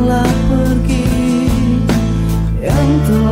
telah pergi. Yang telah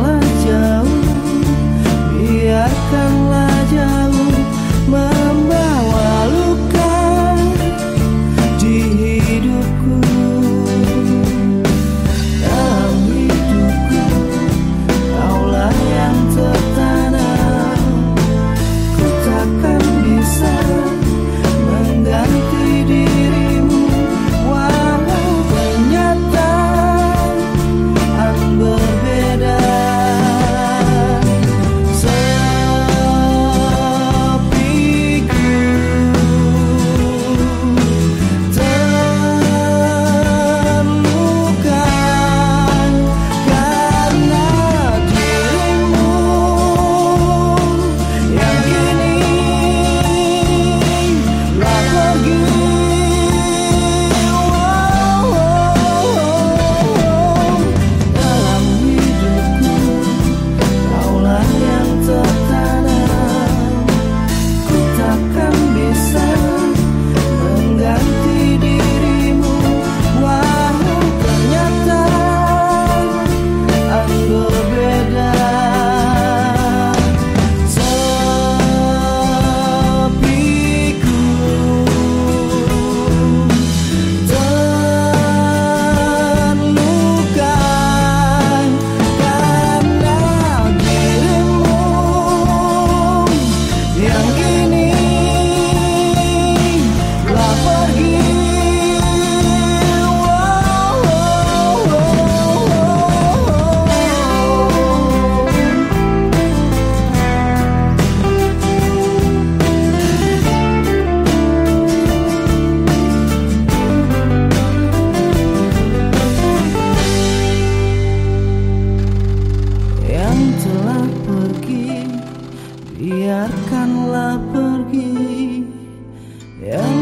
biarkanlah pergi yang